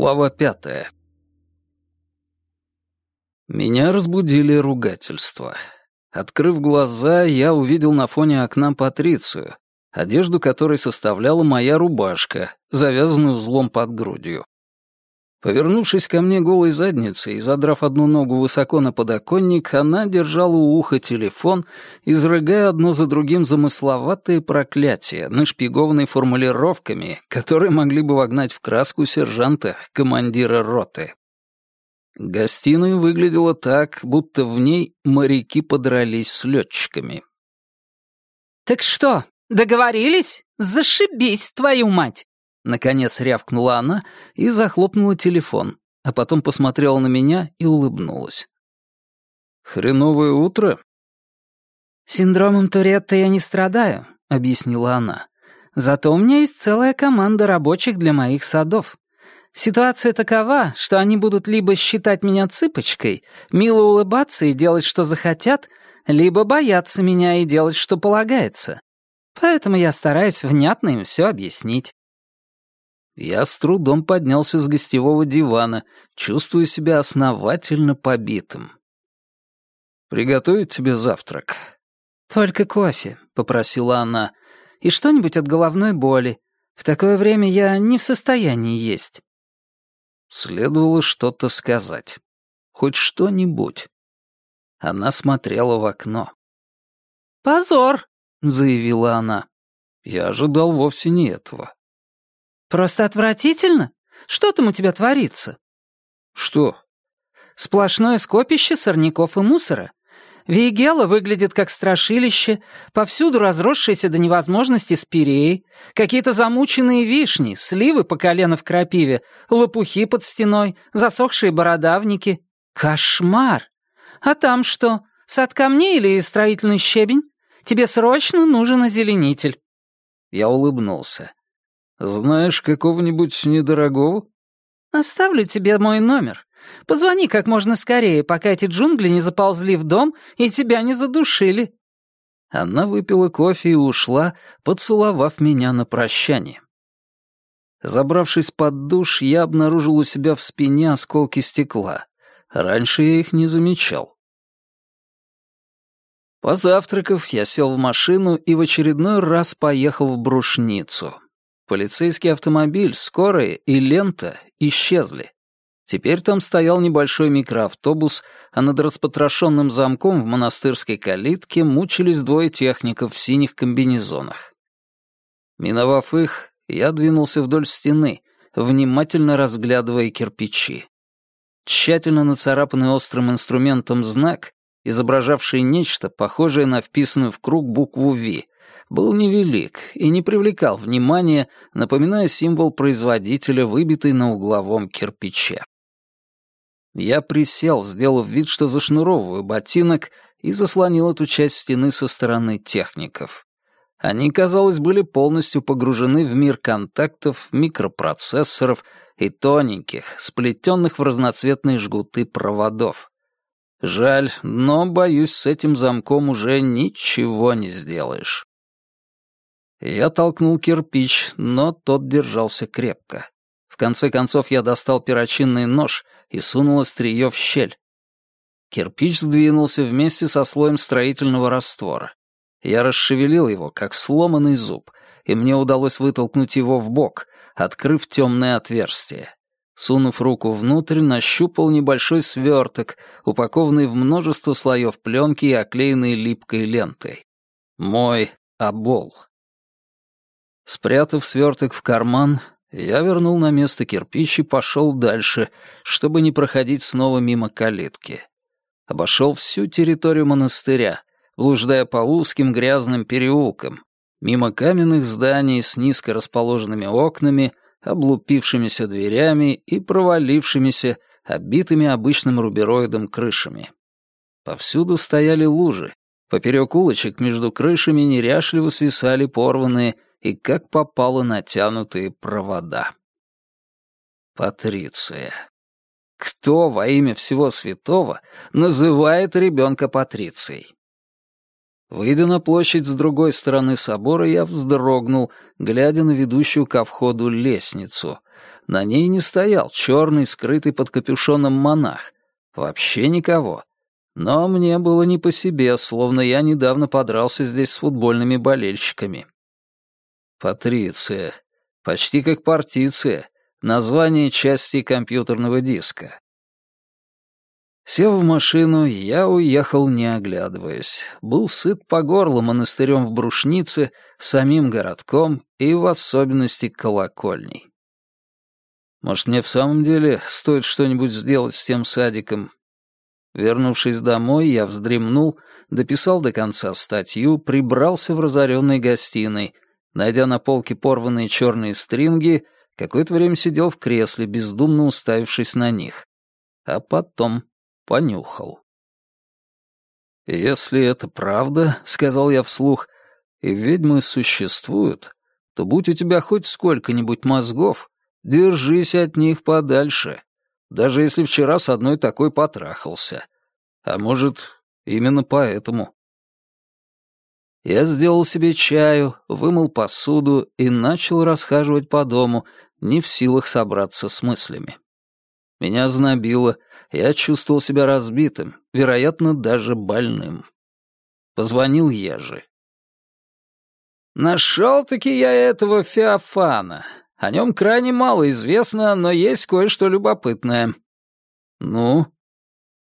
Глава пятая. Меня разбудили ругательства. Открыв глаза, я увидел на фоне окна Патрицию, одежду которой составляла моя рубашка, завязанная узлом под грудью. Повернувшись ко мне голой задницей и задрав одну ногу высоко на подоконник, она держала у уха телефон, изрыгая одно за другим замысловатые проклятия, нашпигованные формулировками, которые могли бы вогнать в краску сержанта, командира роты. Гостиная выглядела так, будто в ней моряки подрались с летчиками. «Так что, договорились? Зашибись, твою мать!» Наконец рявкнула она и захлопнула телефон, а потом посмотрела на меня и улыбнулась. «Хреновое утро?» «Синдромом Туретта я не страдаю», — объяснила она. «Зато у меня есть целая команда рабочих для моих садов. Ситуация такова, что они будут либо считать меня цыпочкой, мило улыбаться и делать, что захотят, либо бояться меня и делать, что полагается. Поэтому я стараюсь внятно им все объяснить. Я с трудом поднялся с гостевого дивана, чувствуя себя основательно побитым. «Приготовить тебе завтрак?» «Только кофе», — попросила она, — «и что-нибудь от головной боли. В такое время я не в состоянии есть». Следовало что-то сказать. Хоть что-нибудь. Она смотрела в окно. «Позор», — заявила она. Я ожидал вовсе не этого. «Просто отвратительно? Что там у тебя творится?» «Что?» «Сплошное скопище сорняков и мусора. Вейгела выглядит как страшилище, повсюду разросшиеся до невозможности спиреи, какие-то замученные вишни, сливы по колено в крапиве, лопухи под стеной, засохшие бородавники. Кошмар! А там что, сад камней или строительный щебень? Тебе срочно нужен озеленитель». Я улыбнулся. «Знаешь какого-нибудь недорогого?» «Оставлю тебе мой номер. Позвони как можно скорее, пока эти джунгли не заползли в дом и тебя не задушили». Она выпила кофе и ушла, поцеловав меня на прощание. Забравшись под душ, я обнаружил у себя в спине осколки стекла. Раньше я их не замечал. Позавтракав, я сел в машину и в очередной раз поехал в Брушницу. Полицейский автомобиль, скорая и лента исчезли. Теперь там стоял небольшой микроавтобус, а над распотрошенным замком в монастырской калитке мучились двое техников в синих комбинезонах. Миновав их, я двинулся вдоль стены, внимательно разглядывая кирпичи. Тщательно нацарапанный острым инструментом знак, изображавший нечто, похожее на вписанную в круг букву «Ви», был невелик и не привлекал внимания, напоминая символ производителя, выбитый на угловом кирпиче. Я присел, сделав вид, что зашнуровываю ботинок, и заслонил эту часть стены со стороны техников. Они, казалось, были полностью погружены в мир контактов, микропроцессоров и тоненьких, сплетенных в разноцветные жгуты проводов. Жаль, но, боюсь, с этим замком уже ничего не сделаешь. Я толкнул кирпич, но тот держался крепко. В конце концов я достал перочинный нож и сунул острие в щель. Кирпич сдвинулся вместе со слоем строительного раствора. Я расшевелил его, как сломанный зуб, и мне удалось вытолкнуть его в бок, открыв темное отверстие. Сунув руку внутрь, нащупал небольшой сверток, упакованный в множество слоев пленки и оклеенный липкой лентой. Мой обол. Спрятав сверток в карман, я вернул на место кирпич и пошел дальше, чтобы не проходить снова мимо калитки. Обошел всю территорию монастыря, блуждая по узким грязным переулкам, мимо каменных зданий с низко расположенными окнами, облупившимися дверями и провалившимися, обитыми обычным рубероидом крышами. Повсюду стояли лужи. Поперек улочек между крышами неряшливо свисали порванные и как попало натянутые провода. Патриция. Кто во имя всего святого называет ребенка Патрицией? Выйдя на площадь с другой стороны собора, я вздрогнул, глядя на ведущую ко входу лестницу, На ней не стоял черный, скрытый под капюшоном монах. Вообще никого. Но мне было не по себе, словно я недавно подрался здесь с футбольными болельщиками. Патриция. Почти как партиция. Название части компьютерного диска. Сев в машину, я уехал, не оглядываясь. Был сыт по горло монастырем в Брушнице, самим городком и в особенности колокольней. Может, мне в самом деле стоит что-нибудь сделать с тем садиком? Вернувшись домой, я вздремнул, дописал до конца статью, прибрался в разоренной гостиной, найдя на полке порванные черные стринги, какое-то время сидел в кресле, бездумно уставившись на них. А потом понюхал. «Если это правда, — сказал я вслух, — и ведьмы существуют, то будь у тебя хоть сколько-нибудь мозгов, держись от них подальше, даже если вчера с одной такой потрахался. А может, именно поэтому». Я сделал себе чаю, вымыл посуду и начал расхаживать по дому, не в силах собраться с мыслями. Меня знобило, я чувствовал себя разбитым, вероятно, даже больным. Позвонил Ежи. «Нашел-таки я этого Феофана. О нем крайне мало известно, но есть кое-что любопытное». «Ну?»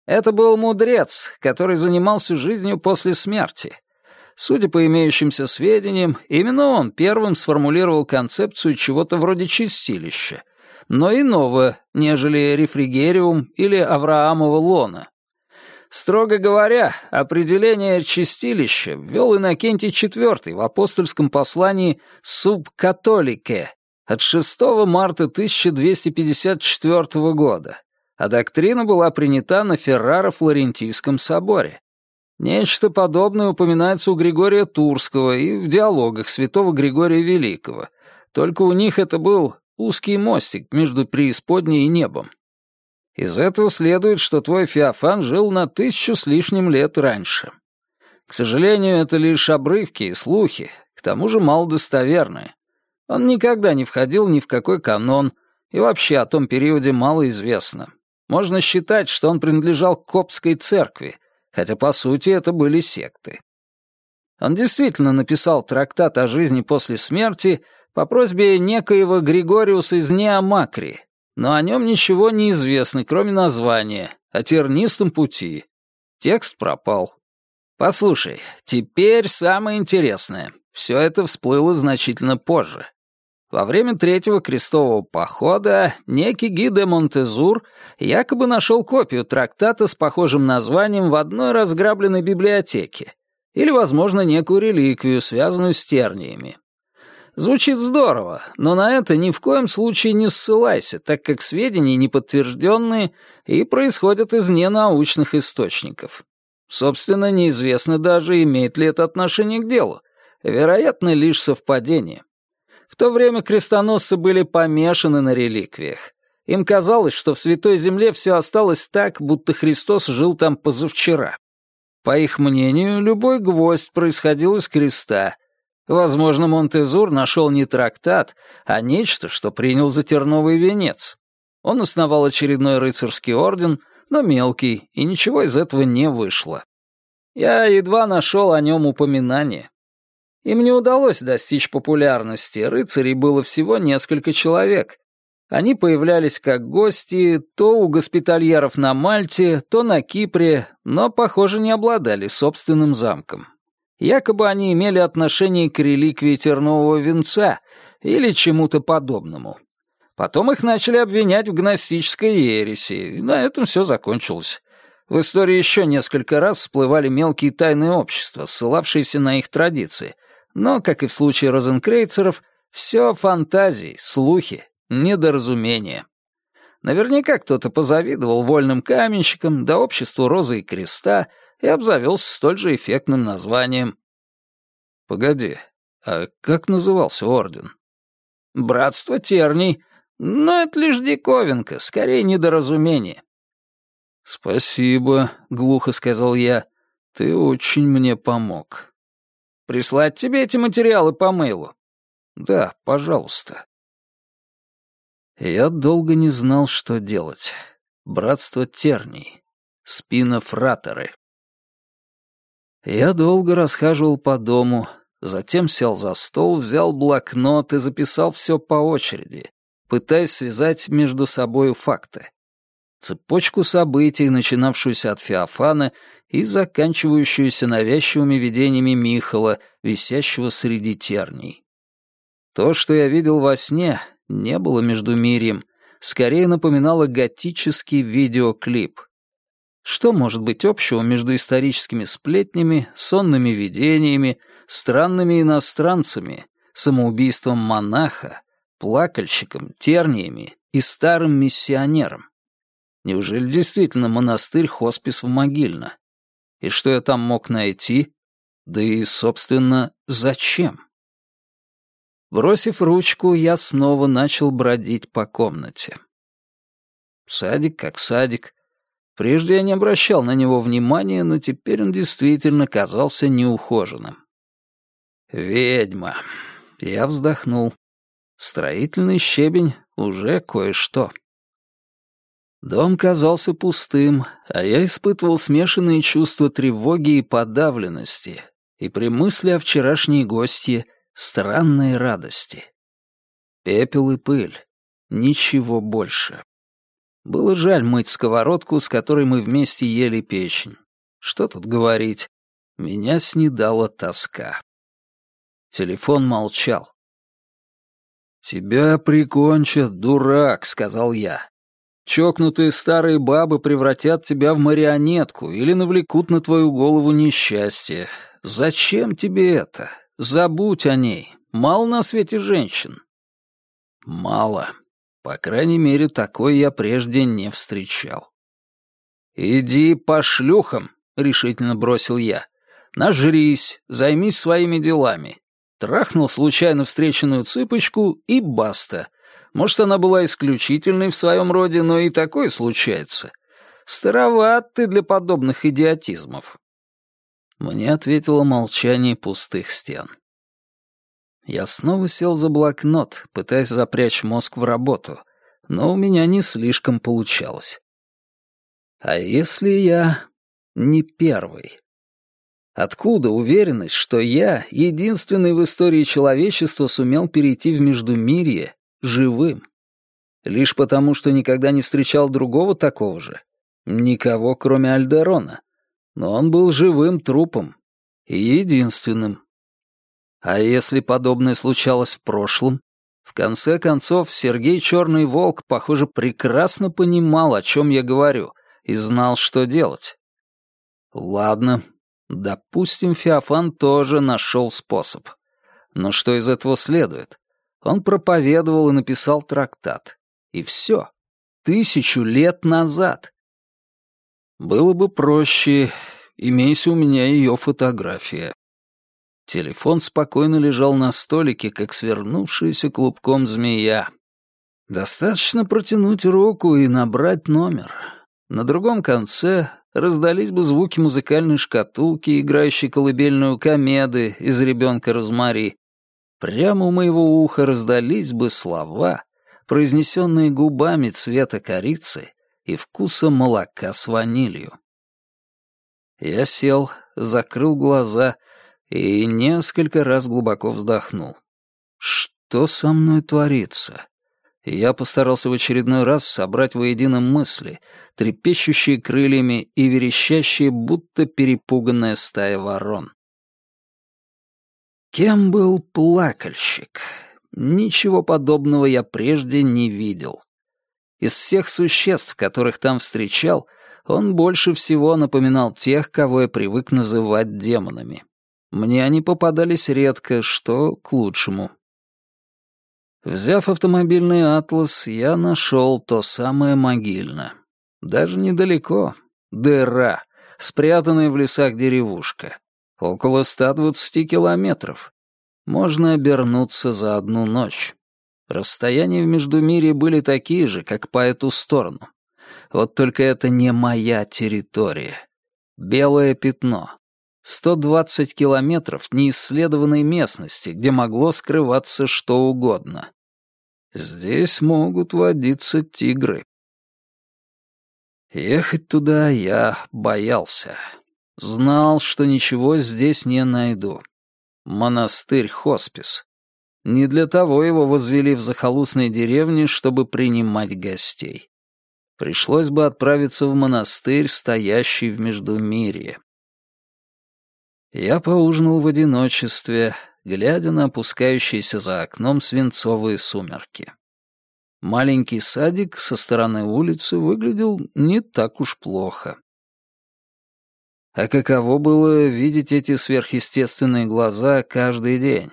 «Это был мудрец, который занимался жизнью после смерти. Судя по имеющимся сведениям, именно он первым сформулировал концепцию чего-то вроде чистилища — но иного, нежели рефригериум или Авраамова лона. Строго говоря, определение чистилища ввел Иннокентий IV в апостольском послании «Субкатолике» от 6 марта 1254 года, а доктрина была принята на Ферраро-Флорентийском соборе. Нечто подобное упоминается у Григория Турского и в диалогах святого Григория Великого, только у них это был узкий мостик между преисподней и небом. Из этого следует, что твой Феофан жил на тысячу с лишним лет раньше. К сожалению, это лишь обрывки и слухи, к тому же малодостоверные. Он никогда не входил ни в какой канон, и вообще о том периоде мало известно. Можно считать, что он принадлежал к Коптской церкви, хотя по сути это были секты. Он действительно написал трактат о жизни после смерти, по просьбе некоего Григориуса из Неомакри, но о нем ничего не известно, кроме названия, о тернистом пути. Текст пропал. Послушай, теперь самое интересное. Все это всплыло значительно позже. Во время третьего крестового похода некий Гиде Монтезур якобы нашел копию трактата с похожим названием в одной разграбленной библиотеке или, возможно, некую реликвию, связанную с терниями. Звучит здорово, но на это ни в коем случае не ссылайся, так как сведения неподтвержденные и происходят из ненаучных источников. Собственно, неизвестно даже, имеет ли это отношение к делу. Вероятно, лишь совпадение. В то время крестоносцы были помешаны на реликвиях. Им казалось, что в Святой Земле все осталось так, будто Христос жил там позавчера. По их мнению, любой гвоздь происходил из креста, Возможно, Монтезур нашел не трактат, а нечто, что принял за терновый венец. Он основал очередной рыцарский орден, но мелкий, и ничего из этого не вышло. Я едва нашел о нем упоминание. Им не удалось достичь популярности, рыцарей было всего несколько человек. Они появлялись как гости то у госпитальеров на Мальте, то на Кипре, но, похоже, не обладали собственным замком. Якобы они имели отношение к реликвии тернового венца или чему-то подобному. Потом их начали обвинять в гностической ереси, и на этом все закончилось. В истории еще несколько раз всплывали мелкие тайные общества, ссылавшиеся на их традиции, но, как и в случае розенкрейцеров, все фантазии, слухи, недоразумения. Наверняка кто-то позавидовал вольным каменщикам, да обществу Розы и Креста — и обзавелся столь же эффектным названием. Погоди, а как назывался орден? Братство терний. Но это лишь диковинка, скорее недоразумение. «Спасибо», — глухо сказал я. «Ты очень мне помог». «Прислать тебе эти материалы по мейлу?» «Да, пожалуйста». Я долго не знал, что делать. Братство терний. Спинофраторы. Я долго расхаживал по дому, затем сел за стол, взял блокнот и записал все по очереди, пытаясь связать между собою факты. Цепочку событий, начинавшуюся от Феофана и заканчивающуюся навязчивыми видениями Михала, висящего среди терний. То, что я видел во сне, не было между мирием, скорее напоминало готический видеоклип. Что может быть общего между историческими сплетнями, сонными видениями, странными иностранцами, самоубийством монаха, плакальщиком, терниями и старым миссионером? Неужели действительно монастырь-хоспис в Могильно? И что я там мог найти? Да и, собственно, зачем? Бросив ручку, я снова начал бродить по комнате. Садик как садик. Прежде я не обращал на него внимания, но теперь он действительно казался неухоженным. «Ведьма!» Я вздохнул. Строительный щебень — уже кое-что. Дом казался пустым, а я испытывал смешанные чувства тревоги и подавленности, и при мысли о вчерашней гостье странной радости. Пепел и пыль. Ничего больше. Было жаль мыть сковородку, с которой мы вместе ели печень. Что тут говорить? Меня снедала тоска. Телефон молчал. «Тебя прикончат, дурак», — сказал я. «Чокнутые старые бабы превратят тебя в марионетку или навлекут на твою голову несчастье. Зачем тебе это? Забудь о ней. Мало на свете женщин». «Мало. По крайней мере, такой я прежде не встречал». «Иди по шлюхам», — решительно бросил я. «Нажрись, займись своими делами. Трахнул случайно встреченную цыпочку и баста. Может, она была исключительной в своем роде, но и такое случается. Староват ты для подобных идиотизмов. Мне ответило молчание пустых стен. Я снова сел за блокнот, пытаясь запрячь мозг в работу, но у меня не слишком получалось. А если я не первый? Откуда уверенность, что я, единственный в истории человечества, сумел перейти в Междумирье живым? Лишь потому, что никогда не встречал другого такого же? Никого, кроме Альдерона. Но он был живым трупом. И единственным. А если подобное случалось в прошлом? В конце концов, Сергей Черный Волк, похоже, прекрасно понимал, о чем я говорю, и знал, что делать. Ладно, Допустим, Феофан тоже нашел способ. Но что из этого следует? Он проповедовал и написал трактат. И все. Тысячу лет назад. Было бы проще, имейся у меня ее фотография. Телефон спокойно лежал на столике, как свернувшаяся клубком змея. Достаточно протянуть руку и набрать номер. На другом конце раздались бы звуки музыкальной шкатулки, играющей колыбельную комеды из «Ребенка Розмари». Прямо у моего уха раздались бы слова, произнесенные губами цвета корицы и вкуса молока с ванилью. Я сел, закрыл глаза и несколько раз глубоко вздохнул. Что со мной творится? Я постарался в очередной раз собрать воедино мысли, трепещущие крыльями и верещащие, будто перепуганная стая ворон. Кем был плакальщик? Ничего подобного я прежде не видел. Из всех существ, которых там встречал, он больше всего напоминал тех, кого я привык называть демонами. Мне они попадались редко, что к лучшему. Взяв автомобильный атлас, я нашел то самое могильно. Даже недалеко. Дыра, спрятанная в лесах деревушка. Около 120 километров. Можно обернуться за одну ночь. Расстояния в Междумирье были такие же, как по эту сторону. Вот только это не моя территория. Белое пятно. 120 километров неисследованной местности, где могло скрываться что угодно. Здесь могут водиться тигры. Ехать туда я боялся. Знал, что ничего здесь не найду. Монастырь-хоспис. Не для того его возвели в захолустной деревне, чтобы принимать гостей. Пришлось бы отправиться в монастырь, стоящий в Междумирье. Я поужинал в одиночестве, глядя на опускающиеся за окном свинцовые сумерки. Маленький садик со стороны улицы выглядел не так уж плохо. А каково было видеть эти сверхъестественные глаза каждый день?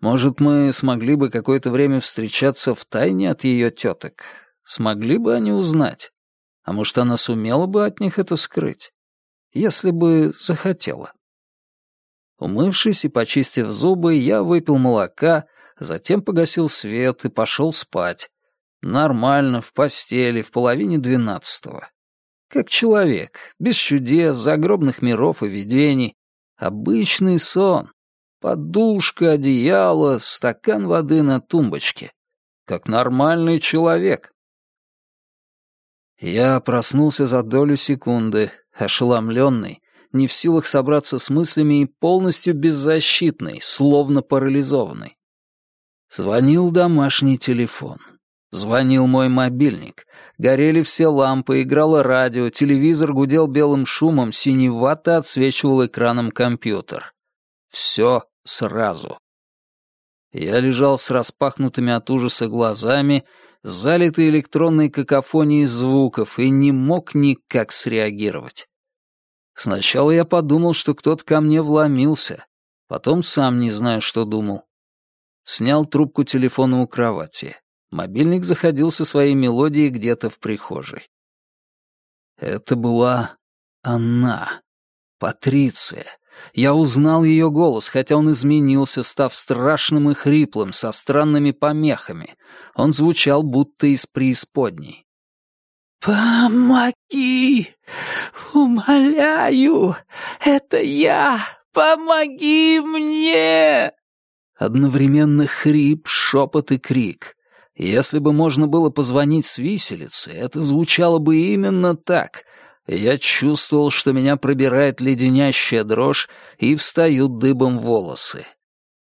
Может, мы смогли бы какое-то время встречаться в тайне от ее теток? Смогли бы они узнать? А может, она сумела бы от них это скрыть? Если бы захотела. Умывшись и почистив зубы, я выпил молока, затем погасил свет и пошел спать. Нормально, в постели, в половине двенадцатого. Как человек, без чудес, загробных миров и видений. Обычный сон. Подушка, одеяло, стакан воды на тумбочке. Как нормальный человек. Я проснулся за долю секунды, ошеломленный, не в силах собраться с мыслями и полностью беззащитный, словно парализованный. Звонил домашний телефон. Звонил мой мобильник. Горели все лампы, играло радио, телевизор гудел белым шумом, синевато отсвечивал экраном компьютер. Все сразу. Я лежал с распахнутыми от ужаса глазами, залитый электронной какофонией звуков, и не мог никак среагировать. Сначала я подумал, что кто-то ко мне вломился, потом сам не знаю, что думал. Снял трубку телефона у кровати. Мобильник заходил со своей мелодией где-то в прихожей. Это была она, Патриция. Я узнал ее голос, хотя он изменился, став страшным и хриплым, со странными помехами. Он звучал будто из преисподней. «Помоги! Умоляю! Это я! Помоги мне!» Одновременно хрип, шепот и крик. Если бы можно было позвонить с виселицы, это звучало бы именно так. Я чувствовал, что меня пробирает леденящая дрожь и встают дыбом волосы.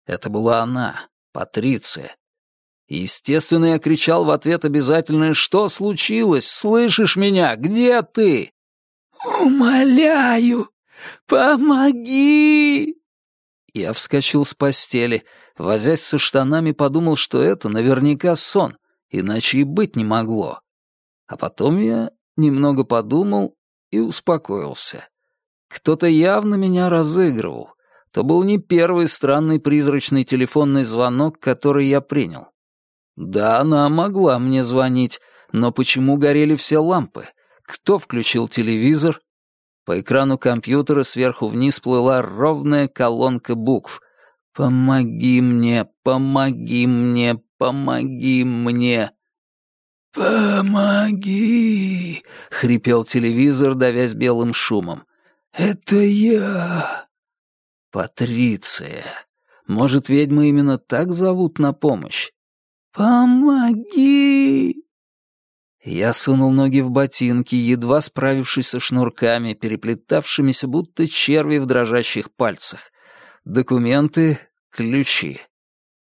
Это была она, Патриция, Естественно, я кричал в ответ обязательное «Что случилось? Слышишь меня? Где ты?» «Умоляю, помоги!» Я вскочил с постели, возясь со штанами, подумал, что это наверняка сон, иначе и быть не могло. А потом я немного подумал и успокоился. Кто-то явно меня разыгрывал. То был не первый странный призрачный телефонный звонок, который я принял. Да, она могла мне звонить, но почему горели все лампы? Кто включил телевизор? По экрану компьютера сверху вниз плыла ровная колонка букв. «Помоги мне, помоги мне, помоги мне». «Помоги!» — хрипел телевизор, давясь белым шумом. «Это я!» «Патриция! Может, ведьмы именно так зовут на помощь? «Помоги!» Я сунул ноги в ботинки, едва справившись со шнурками, переплетавшимися будто черви в дрожащих пальцах. Документы, ключи.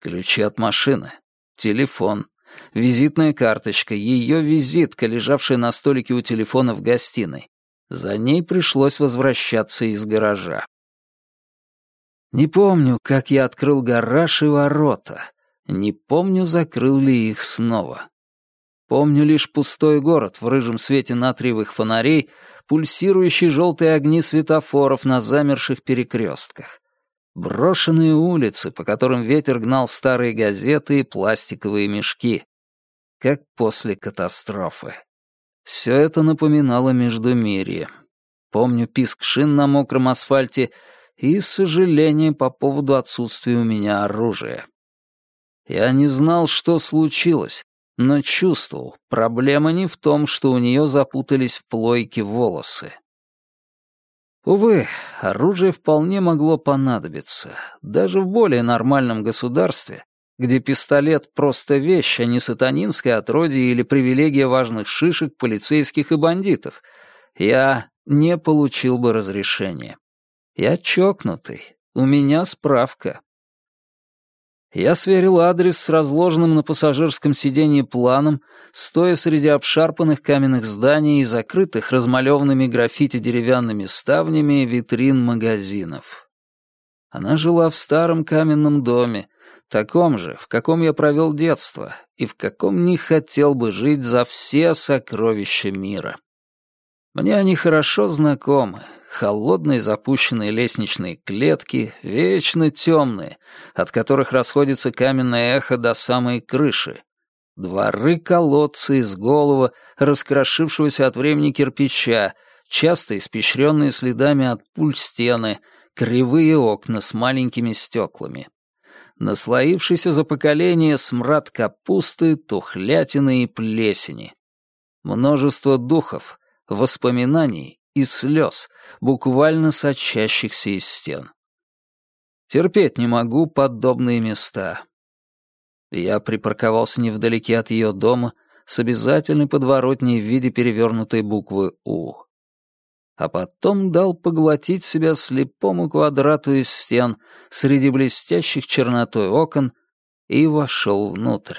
Ключи от машины, телефон, визитная карточка, ее визитка, лежавшая на столике у телефона в гостиной. За ней пришлось возвращаться из гаража. Не помню, как я открыл гараж и ворота. Не помню, закрыл ли их снова. Помню лишь пустой город в рыжем свете натриевых фонарей, пульсирующие желтые огни светофоров на замерших перекрестках. Брошенные улицы, по которым ветер гнал старые газеты и пластиковые мешки. Как после катастрофы. Все это напоминало Междумирье. Помню писк шин на мокром асфальте и сожаление по поводу отсутствия у меня оружия. Я не знал, что случилось, но чувствовал, проблема не в том, что у нее запутались в плойке волосы. Увы, оружие вполне могло понадобиться. Даже в более нормальном государстве, где пистолет — просто вещь, а не сатанинское отродье или привилегия важных шишек, полицейских и бандитов, я не получил бы разрешения. Я чокнутый, у меня справка. Я сверил адрес с разложенным на пассажирском сиденье планом, стоя среди обшарпанных каменных зданий и закрытых размалеванными граффити деревянными ставнями витрин магазинов. Она жила в старом каменном доме, таком же, в каком я провел детство, и в каком не хотел бы жить за все сокровища мира. Мне они хорошо знакомы, холодные запущенные лестничные клетки, вечно темные, от которых расходится каменное эхо до самой крыши. Дворы колодцы из голого, раскрошившегося от времени кирпича, часто испещренные следами от пуль стены, кривые окна с маленькими стеклами. Наслоившийся за поколение смрад капусты, тухлятины и плесени. Множество духов, воспоминаний и слез, буквально сочащихся из стен. Терпеть не могу подобные места. Я припарковался невдалеке от ее дома с обязательной подворотней в виде перевернутой буквы «У». А потом дал поглотить себя слепому квадрату из стен среди блестящих чернотой окон и вошел внутрь.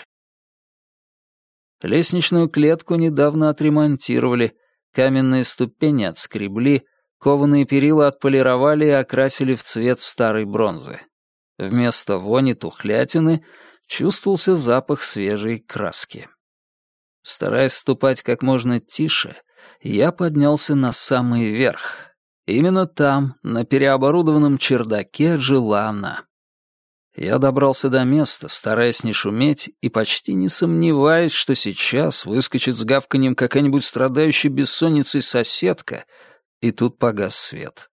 Лестничную клетку недавно отремонтировали, Каменные ступени отскребли, кованые перила отполировали и окрасили в цвет старой бронзы. Вместо вони тухлятины чувствовался запах свежей краски. Стараясь ступать как можно тише, я поднялся на самый верх. Именно там, на переоборудованном чердаке, жила она. Я добрался до места, стараясь не шуметь и почти не сомневаясь, что сейчас выскочит с гавканьем какая-нибудь страдающая бессонницей соседка, и тут погас свет.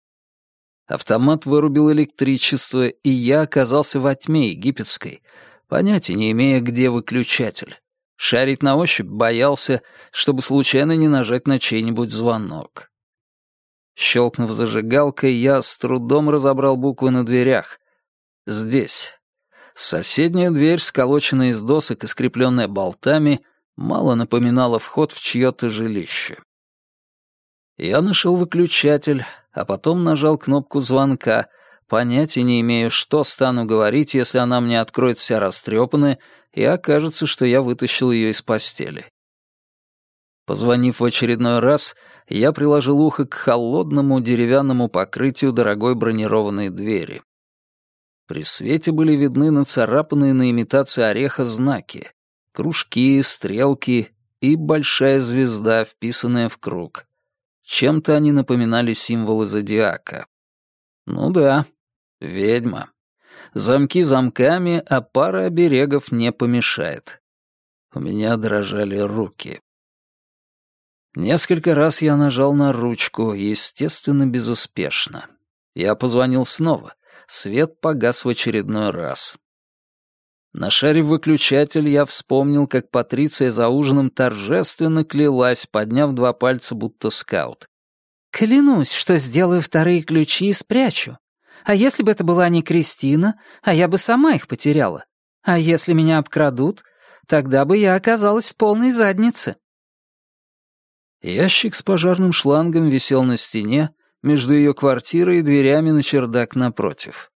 Автомат вырубил электричество, и я оказался во тьме египетской, понятия не имея, где выключатель. Шарить на ощупь боялся, чтобы случайно не нажать на чей-нибудь звонок. Щелкнув зажигалкой, я с трудом разобрал буквы на дверях — Здесь. Соседняя дверь, сколоченная из досок и скрепленная болтами, мало напоминала вход в чье-то жилище. Я нашел выключатель, а потом нажал кнопку звонка, понятия не имею, что стану говорить, если она мне откроет вся растрепанная, и окажется, что я вытащил ее из постели. Позвонив в очередной раз, я приложил ухо к холодному деревянному покрытию дорогой бронированной двери. При свете были видны нацарапанные на имитации ореха знаки. Кружки, стрелки и большая звезда, вписанная в круг. Чем-то они напоминали символы зодиака. Ну да, ведьма. Замки замками, а пара оберегов не помешает. У меня дрожали руки. Несколько раз я нажал на ручку, естественно, безуспешно. Я позвонил снова — свет погас в очередной раз. Нашарив выключатель, я вспомнил, как Патриция за ужином торжественно клялась, подняв два пальца, будто скаут. «Клянусь, что сделаю вторые ключи и спрячу. А если бы это была не Кристина, а я бы сама их потеряла? А если меня обкрадут, тогда бы я оказалась в полной заднице». Ящик с пожарным шлангом висел на стене, между ее квартирой и дверями на чердак напротив.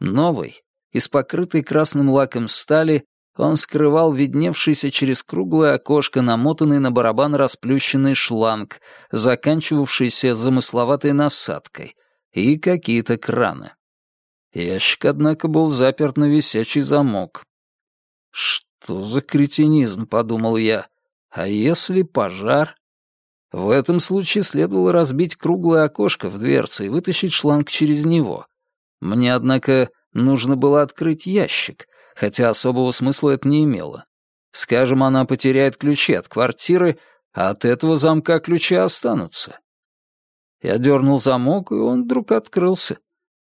Новый, из покрытой красным лаком стали, он скрывал видневшийся через круглое окошко намотанный на барабан расплющенный шланг, заканчивавшийся замысловатой насадкой, и какие-то краны. Ящик, однако, был заперт на висячий замок. «Что за кретинизм?» — подумал я. «А если пожар?» В этом случае следовало разбить круглое окошко в дверце и вытащить шланг через него. Мне, однако, нужно было открыть ящик, хотя особого смысла это не имело. Скажем, она потеряет ключи от квартиры, а от этого замка ключи останутся. Я дернул замок, и он вдруг открылся.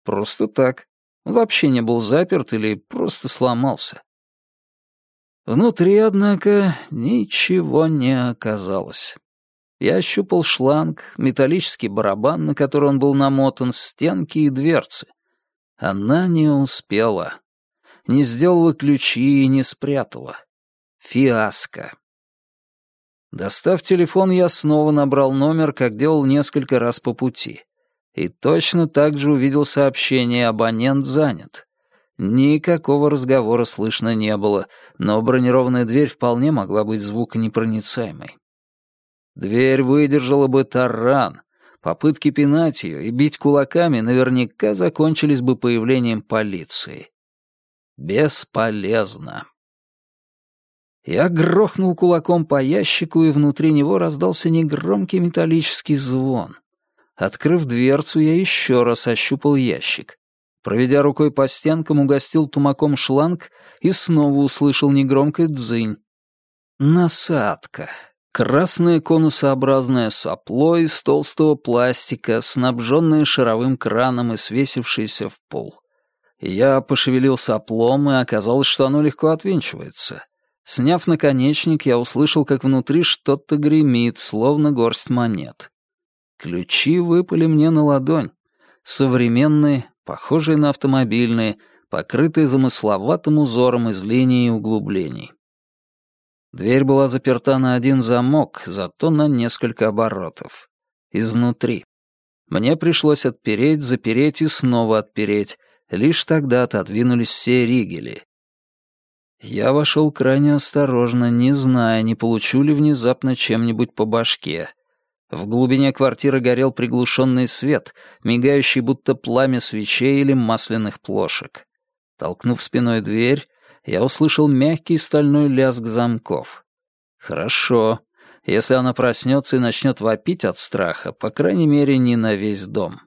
Просто так. вообще не был заперт или просто сломался. Внутри, однако, ничего не оказалось. Я ощупал шланг, металлический барабан, на который он был намотан, стенки и дверцы. Она не успела. не сделала ключи и не спрятала. Фиаско. Достав телефон, я снова набрал номер, как делал несколько раз по пути. И точно так же увидел сообщение «Абонент занят». Никакого разговора слышно не было, но бронированная дверь вполне могла быть звуконепроницаемой. Дверь выдержала бы таран. Попытки пинать ее и бить кулаками наверняка закончились бы появлением полиции. Бесполезно. Я грохнул кулаком по ящику, и внутри него раздался негромкий металлический звон. Открыв дверцу, я еще раз ощупал ящик. Проведя рукой по стенкам, угостил тумаком шланг и снова услышал негромкое дзынь. Насадка. Красное конусообразное сопло из толстого пластика, снабженное шаровым краном и свесившееся в пол. Я пошевелил соплом, и оказалось, что оно легко отвинчивается. Сняв наконечник, я услышал, как внутри что-то гремит, словно горсть монет. Ключи выпали мне на ладонь. Современные, похожие на автомобильные, покрытые замысловатым узором из линий и углублений. Дверь была заперта на один замок, зато на несколько оборотов. Изнутри. Мне пришлось отпереть, запереть и снова отпереть. Лишь тогда отодвинулись все ригели. Я вошел крайне осторожно, не зная, не получу ли внезапно чем-нибудь по башке. В глубине квартиры горел приглушенный свет, мигающий будто пламя свечей или масляных плошек. Толкнув спиной дверь, я услышал мягкий стальной лязг замков. Хорошо. Если она проснется и начнет вопить от страха, по крайней мере, не на весь дом.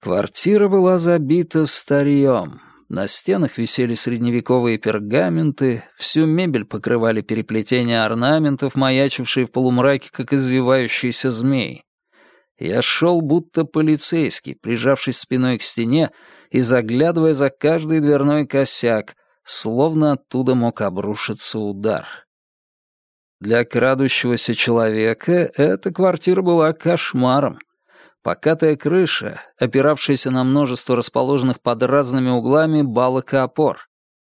Квартира была забита старьем. На стенах висели средневековые пергаменты, всю мебель покрывали переплетения орнаментов, маячившие в полумраке, как извивающиеся змеи. Я шел будто полицейский, прижавшись спиной к стене и заглядывая за каждый дверной косяк, словно оттуда мог обрушиться удар. Для крадущегося человека эта квартира была кошмаром. Покатая крыша, опиравшаяся на множество расположенных под разными углами балок и опор.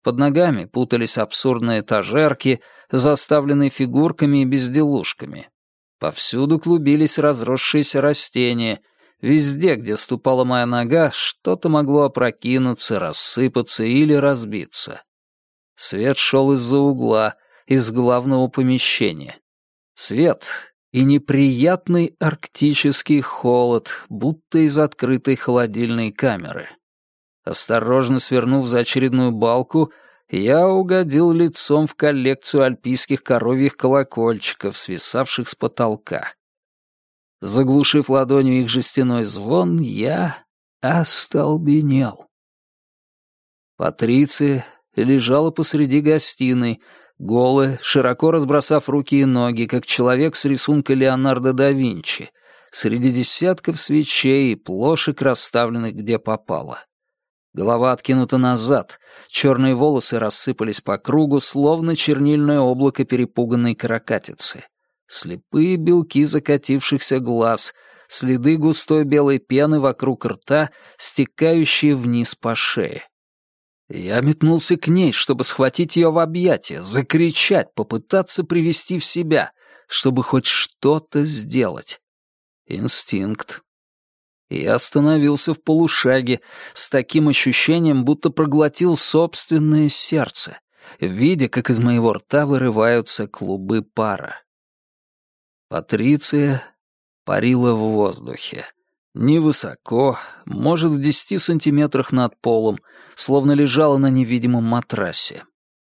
Под ногами путались абсурдные этажерки, заставленные фигурками и безделушками. Повсюду клубились разросшиеся растения. Везде, где ступала моя нога, что-то могло опрокинуться, рассыпаться или разбиться. Свет шел из-за угла, из главного помещения. Свет и неприятный арктический холод, будто из открытой холодильной камеры. Осторожно свернув за очередную балку, я угодил лицом в коллекцию альпийских коровьих колокольчиков, свисавших с потолка. Заглушив ладонью их жестяной звон, я остолбенел. Патриция лежала посреди гостиной, голая, широко разбросав руки и ноги, как человек с рисунка Леонардо да Винчи, среди десятков свечей и плошек, расставленных где попало. Голова откинута назад, черные волосы рассыпались по кругу, словно чернильное облако перепуганной каракатицы. Слепые белки закатившихся глаз, следы густой белой пены вокруг рта, стекающие вниз по шее. Я метнулся к ней, чтобы схватить ее в объятия, закричать, попытаться привести в себя, чтобы хоть что-то сделать. Инстинкт, я остановился в полушаге с таким ощущением, будто проглотил собственное сердце, видя, как из моего рта вырываются клубы пара. Патриция парила в воздухе. Невысоко, может, в десяти сантиметрах над полом, словно лежала на невидимом матрасе.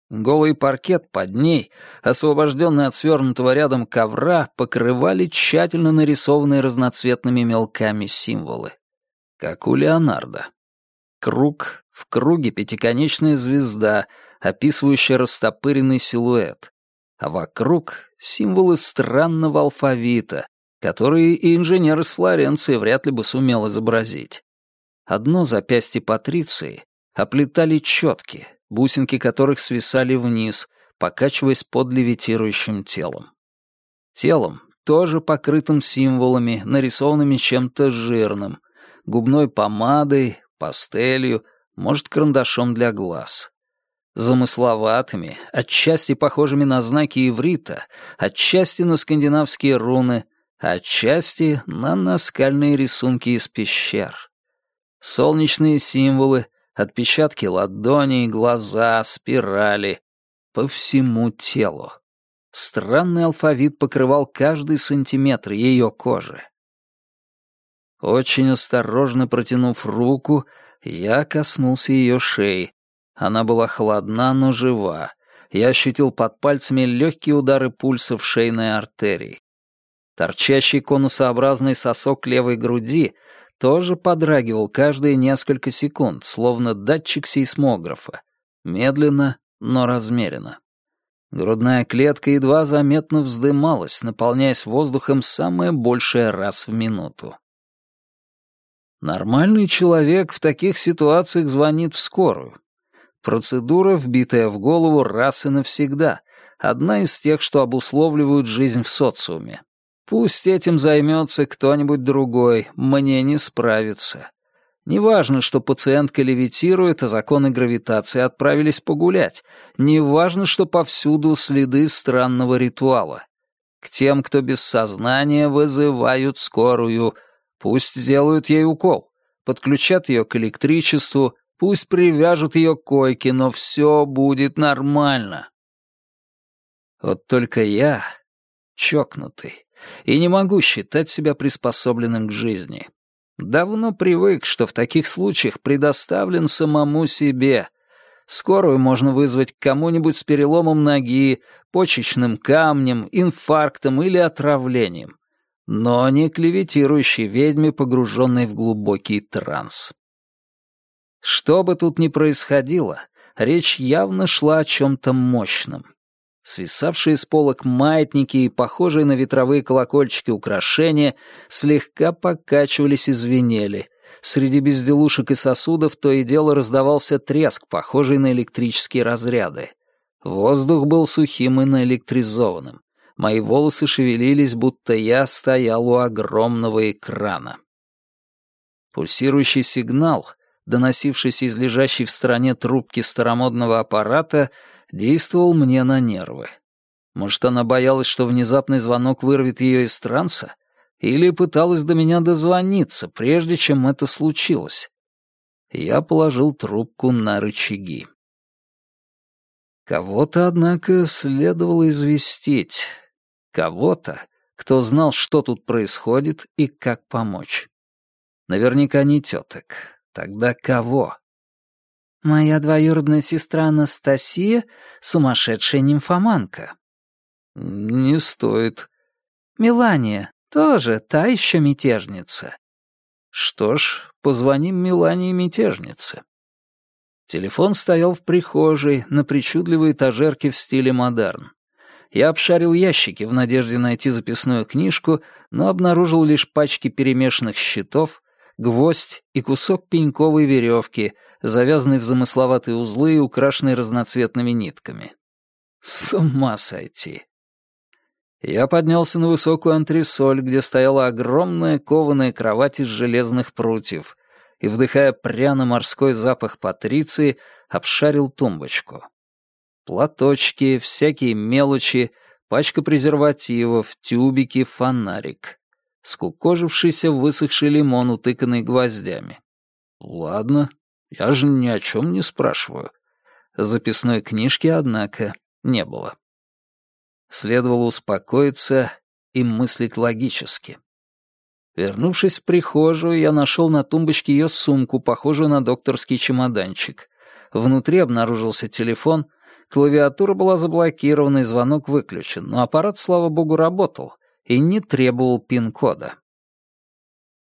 Голый паркет под ней, освобожденный от свернутого рядом ковра, покрывали тщательно нарисованные разноцветными мелками символы. Как у Леонардо. Круг, в круге пятиконечная звезда, описывающая растопыренный силуэт. А вокруг — символы странного алфавита, которые и инженер из Флоренции вряд ли бы сумел изобразить. Одно запястье Патриции оплетали четки, бусинки которых свисали вниз, покачиваясь под левитирующим телом. Телом, тоже покрытым символами, нарисованными чем-то жирным, губной помадой, пастелью, может, карандашом для глаз. Замысловатыми, отчасти похожими на знаки иврита, отчасти на скандинавские руны, отчасти на наскальные рисунки из пещер. Солнечные символы, отпечатки ладоней, глаза, спирали. По всему телу. Странный алфавит покрывал каждый сантиметр ее кожи. Очень осторожно протянув руку, я коснулся ее шеи. Она была холодна, но жива. Я ощутил под пальцами легкие удары пульса в шейной артерии. Торчащий конусообразный сосок левой груди тоже подрагивал каждые несколько секунд, словно датчик сейсмографа. Медленно, но размеренно. Грудная клетка едва заметно вздымалась, наполняясь воздухом самое большее раз в минуту. Нормальный человек в таких ситуациях звонит в скорую. Процедура, вбитая в голову раз и навсегда, одна из тех, что обусловливают жизнь в социуме. Пусть этим займется кто-нибудь другой, мне не справиться. Неважно, что пациентка левитирует, а законы гравитации отправились погулять. Неважно, что повсюду следы странного ритуала. К тем, кто без сознания, вызывают скорую. Пусть сделают ей укол, подключат ее к электричеству, пусть привяжут ее к койке, но все будет нормально. Вот только я чокнутый и не могу считать себя приспособленным к жизни. Давно привык, что в таких случаях предоставлен самому себе. Скорую можно вызвать к кому-нибудь с переломом ноги, почечным камнем, инфарктом или отравлением. Но не к левитирующей ведьме, погруженной в глубокий транс. Что бы тут ни происходило, речь явно шла о чем-то мощном. Свисавшие с полок маятники и похожие на ветровые колокольчики украшения слегка покачивались и звенели. Среди безделушек и сосудов то и дело раздавался треск, похожий на электрические разряды. Воздух был сухим и наэлектризованным. Мои волосы шевелились, будто я стоял у огромного экрана. Пульсирующий сигнал, доносившийся из лежащей в стороне трубки старомодного аппарата, действовал мне на нервы. Может, она боялась, что внезапный звонок вырвет ее из транса? Или пыталась до меня дозвониться, прежде чем это случилось? Я положил трубку на рычаги. Кого-то, однако, следовало известить. Кого-то, кто знал, что тут происходит и как помочь. Наверняка не теток. Тогда кого? Моя двоюродная сестра Анастасия — сумасшедшая нимфоманка. Не стоит. Мелания тоже та еще мятежница. Что ж, позвоним Мелании мятежнице. Телефон стоял в прихожей на причудливой этажерке в стиле модерн. Я обшарил ящики в надежде найти записную книжку, но обнаружил лишь пачки перемешанных счетов, гвоздь и кусок пеньковой веревки — завязанный в замысловатые узлы и украшенный разноцветными нитками. С ума сойти. Я поднялся на высокую антресоль, где стояла огромная кованая кровать из железных прутьев, и, вдыхая пряно-морской запах патриции, обшарил тумбочку. Платочки, всякие мелочи, пачка презервативов, тюбики, фонарик. Скукожившийся высохший лимон, утыканный гвоздями. Ладно, я же ни о чем не спрашиваю. Записной книжки, однако, не было. Следовало успокоиться и мыслить логически. Вернувшись в прихожую, я нашел на тумбочке ее сумку, похожую на докторский чемоданчик. Внутри обнаружился телефон, клавиатура была заблокирована и звонок выключен, но аппарат, слава богу, работал и не требовал пин-кода.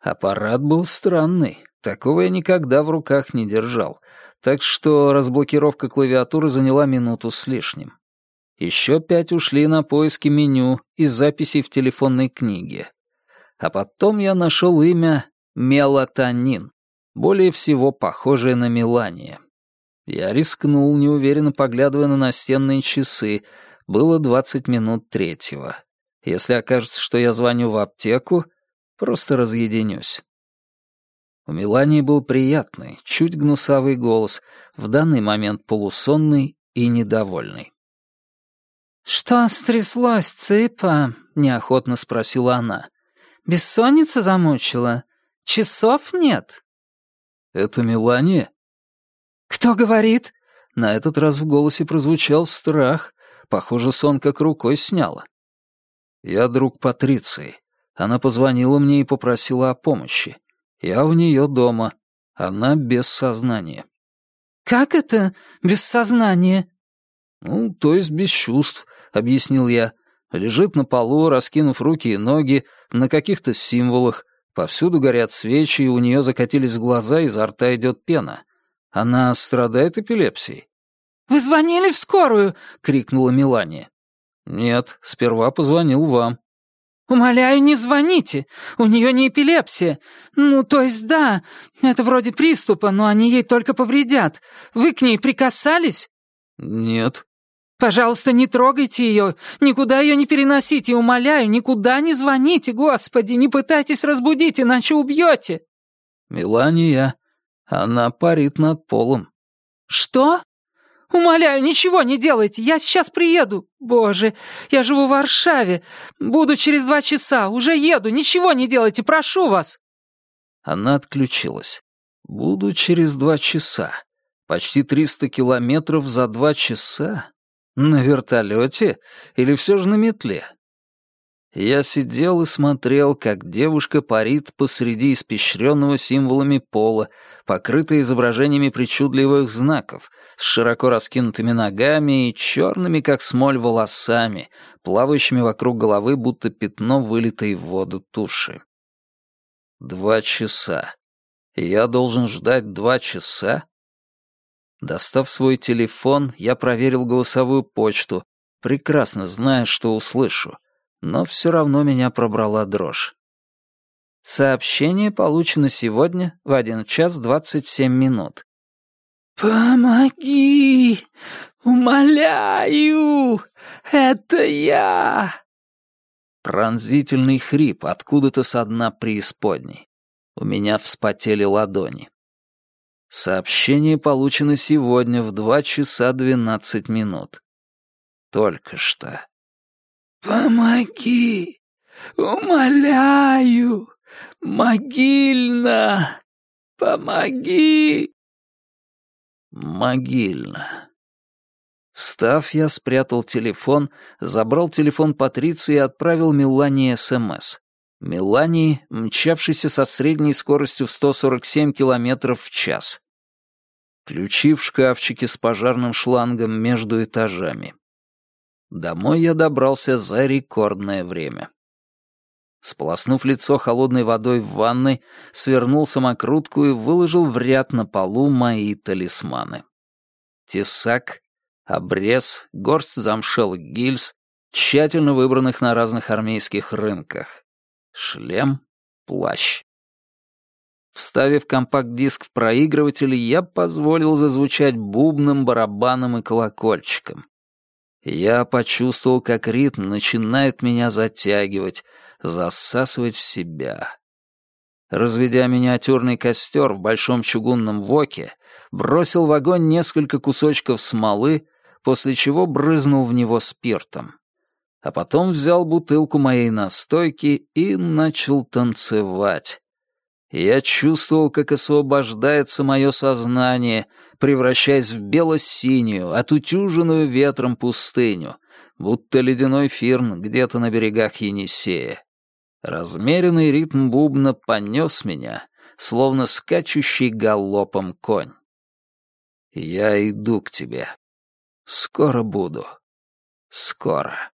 Аппарат был странный. Такого я никогда в руках не держал, так что разблокировка клавиатуры заняла минуту с лишним. Еще пять ушли на поиски меню и записей в телефонной книге. А потом я нашел имя Мелатонин, более всего похожее на Мелания. Я рискнул, неуверенно поглядывая на настенные часы. Было двадцать минут третьего. Если окажется, что я звоню в аптеку, просто разъединюсь. У Мелании был приятный, чуть гнусавый голос, в данный момент полусонный и недовольный. «Что стряслось, цыпа?» — неохотно спросила она. «Бессонница замучила? Часов нет?» «Это Мелания?» «Кто говорит?» На этот раз в голосе прозвучал страх. Похоже, сон как рукой сняла. «Я друг Патриции. Она позвонила мне и попросила о помощи. Я у нее дома. Она без сознания». «Как это без сознания?» «Ну, то есть без чувств», — объяснил я. Лежит на полу, раскинув руки и ноги, на каких-то символах. Повсюду горят свечи, и у нее закатились глаза, изо рта идет пена. Она страдает эпилепсией. «Вы звонили в скорую?» — крикнула Мелания. «Нет, сперва позвонил вам». «Умоляю, не звоните. У нее не эпилепсия. Ну, то есть да, это вроде приступа, но они ей только повредят. Вы к ней прикасались?» «Нет». «Пожалуйста, не трогайте ее, никуда ее не переносите, умоляю, никуда не звоните, господи, не пытайтесь разбудить, иначе убьете». «Мелания, она парит над полом». «Что?» «Умоляю, ничего не делайте, я сейчас приеду. Боже, я живу в Варшаве. Буду через два часа, уже еду, ничего не делайте, прошу вас». Она отключилась. «Буду через два часа. Почти триста километров за два часа? На вертолете или все же на метле?» Я сидел и смотрел, как девушка парит посреди испещренного символами пола, покрытая изображениями причудливых знаков, с широко раскинутыми ногами и черными, как смоль, волосами, плавающими вокруг головы, будто пятно вылитой в воду туши. Два часа. Я должен ждать два часа? Достав свой телефон, я проверил голосовую почту, прекрасно зная, что услышу но все равно меня пробрала дрожь. Сообщение получено сегодня в 1 час 27 минут. «Помоги! Умоляю! Это я!» Пронзительный хрип откуда-то со дна преисподней. У меня вспотели ладони. Сообщение получено сегодня в 2 часа 12 минут. Только что. «Помоги! Умоляю! Могильно! Помоги!» «Могильно!» Встав, я спрятал телефон, забрал телефон Патриции и отправил Мелании СМС. Мелании, мчавшейся со средней скоростью в 147 км в час. Ключи в шкафчике с пожарным шлангом между этажами. Домой я добрался за рекордное время. Сполоснув лицо холодной водой в ванной, свернул самокрутку и выложил в ряд на полу мои талисманы. Тесак, обрез, горсть замшелых гильз, тщательно выбранных на разных армейских рынках. Шлем, плащ. Вставив компакт-диск в проигрыватель, я позволил зазвучать бубном, барабаном и колокольчиком. Я почувствовал, как ритм начинает меня затягивать, засасывать в себя. Разведя миниатюрный костер в большом чугунном воке, бросил в огонь несколько кусочков смолы, после чего брызнул в него спиртом. А потом взял бутылку моей настойки и начал танцевать. Я чувствовал, как освобождается мое сознание, превращаясь в бело-синюю, отутюженную ветром пустыню, будто ледяной фирн где-то на берегах Енисея. Размеренный ритм бубна понес меня, словно скачущий галопом конь. Я иду к тебе. Скоро буду. Скоро.